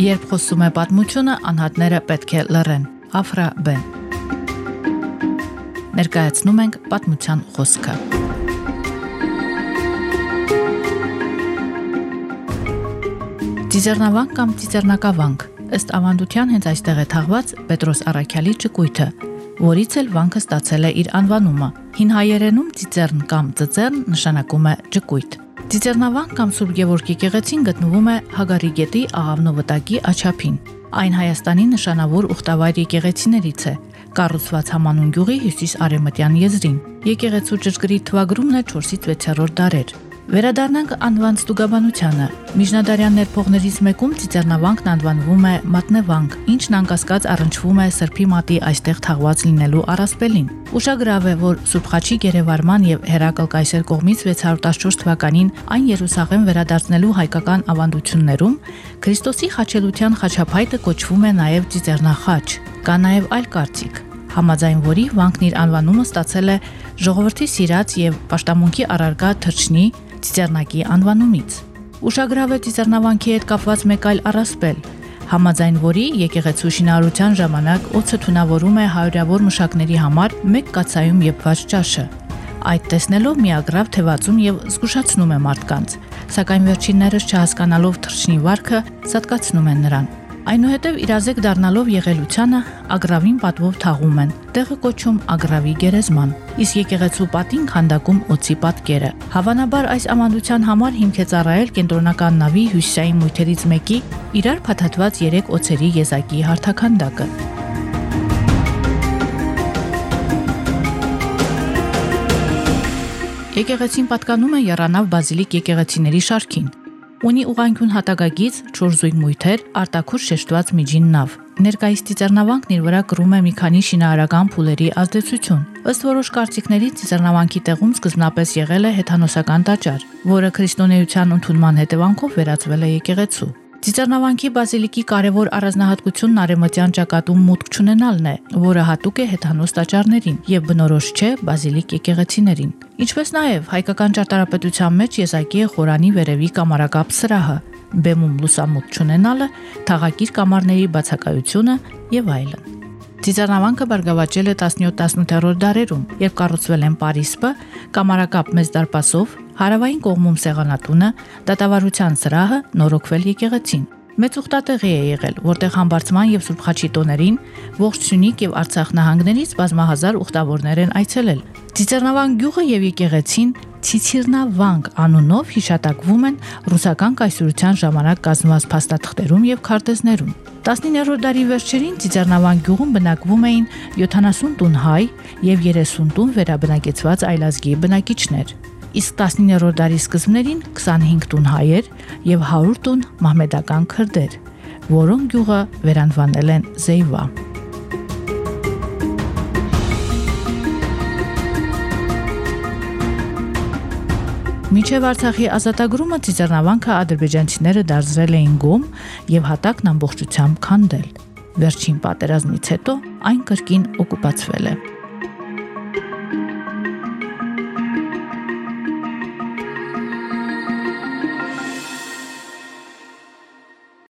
Երբ խոսում է պատմությունը, անհատները պետք է լռեն։ Աֆրա Բեն։ Ներկայացնում ենք պատմության խոսքը։ Ծիզեռնավանք կամ ծիզեռնակավանք ըստ ավանդության հենց այստեղ է թաղված Պետրոս Արաքյալի ճկույթը, որից էլ վանքը ստացել է իր անվանումը։ Հին հայերենում ծիծեռն կամ ծծեռն նշանակում է ճկույթ։ Ծիծեռնավան կամ Սուրբ Գևորգ եկեղեցին գտնվում է Հագարի գետի Աղավնո վտակի աչափին։ Այն Հայաստանի նշանավոր ուխտավայր եկեղեցիներից է, կառուցված Համանուն գյուղի հյուսիս-արևմտյան եզրին։ Եկեղեցու ճշգրիտ թվագրումն է 4-ից 6-րդ դարեր։ Վերադառնանք անվան ստուգաբանությանը։ Միջնադարյան ներփողներից մեկում Ծիծեռնավանքն անվանվում է Մատնևանք, ինչն անկասկած առնչվում է Սրբի մատի այստեղ թաղված լինելու առասպելին։ Ուշագրավ է, որ Սուրբ Խաչի Գերեվարման եւ Հերակլ Կայսեր կողմից 614 թվականին այն Երուսաղեմ վերադարձնելու հայկական ավանդություններում Քրիստոսի խաչելության խաչափայտը կոչվում է նաեւ Ծիծեռնախաչ։ Կա նաեւ այլ կարծիք, համաձայն որի վանքն իր անվանումը ստացել է ժողովրդի սիրած եւ պաշտամունքի առարգա թրջնի Ծիծեռնակի անվանումից։ Ուշագրավ է Ծիծեռնավանքի հետ կապված մեկ այլ առասպել, համաձայն որի եկեղեցու շինարարության ժամանակ օծը թունավորում է հարյուրավոր մշակների համար մեկ կացայում եփված ճաշը։ Այդ տեսնելով միագրավ թևածում եւ զգուշացնում է մարդկանց, սակայն վերջիններս չհասկանալով թրջնի վարքը սատկացնում են նրան։ Այնուհետև իրազեկ դառնալով եղելությանը ագրավին պատվով թաղում են։ Տեղը կոչում ագրավի գերեզման։ Իսկ եկեղեցու պատին քանդակում օծի պատկերը։ Հավանաբար այս ամանդության համար հիմք է ծառայել կենտրոնական նավի հյուսիսային մույթերից մեկի իրար փաթաթված 3 օծերի եզակի հարթականդակը։ Եկեղեցին պատկանում է Եռանավ բազիլիկ եկեղեցիների շարքին, Ունի ուղանկյուն հատակագից 4 զույգ մույթեր, արտաքուր շեշտված միջին նավ։ Ներկայիս Ծիծեռնավանքն իր վրա կրում է մի քանի շինարարական փուլերի ազդեցություն։ Ըստ որոշ կարծիքների Ծիծեռնավանքի տեղում սկզբնապես եղել է հեթանոսական տաճար, որը քրիստոնեության ընդունման հետևանքով վերածվել է եկեղեցու։ Ծիծեռնավանքի բազիլիկի կարևոր առանձնահատկությունն արեմտյան ճակատում մուտք չունենալն է, որը հատուկ է հեթանոս տաճարներին եւ բնորոշ չէ բազիլիկ եկեղեցիներին։ Ինչպես նաեւ հայկական ճարտարապետության մեջ եզակի է խորանի վերևի կամարակապ սրահը, բեմում լուսամուտ չունենալը, թաղակիր կամարների բացակայությունը եւ այլն։ Ծիծեռնավանքը բարգավաճել է 17-18-րդ դարերում, երբ կառուցվել են Պարիսպը, կամարակապ մեծ դարպասով, հարավային կողմում սեղանատունը, դատավարության սրահը, նորոգվել եկեղեցին։ Մեծ ուխտատեղի է եղել, որտեղ համբարձման եւ Սուրբ Խաչի տոներին ողջ Սյունիք եւ Արցախ նահանգներից բազմահազար ուխտավորներ են այցելել։ Ծիծեռնավան գյուղը եւ եկեղեցին Ցիցիրնավանք անունով հիշատակվում են ռուսական կայսրության ժամանակ կազմված փաստաթղթերում եւ քարտեզներում։ 19-րդ դարի վերջերին Ծիծեռնավան գյուղում բնակվում էին 70 տուն հայ եւ 30 տուն վերաբնակեցված այլազգի բնակիչներ իսկ 19-րդ դարի սկզբներին 25 տուն հայեր եւ 100 տուն մահմեդական քրդեր, որոնք գյուղը վերանվանել են Զեյվա։ Միջև Արցախի ազատագրումը Ծիծեռնավանքը ադրբեջանցիները դարձրել էին գոմ եւ հատակն ամբողջությամբ քանդել։ Վերջին պատերազմից հետո այն կրկին օկուպացվել է։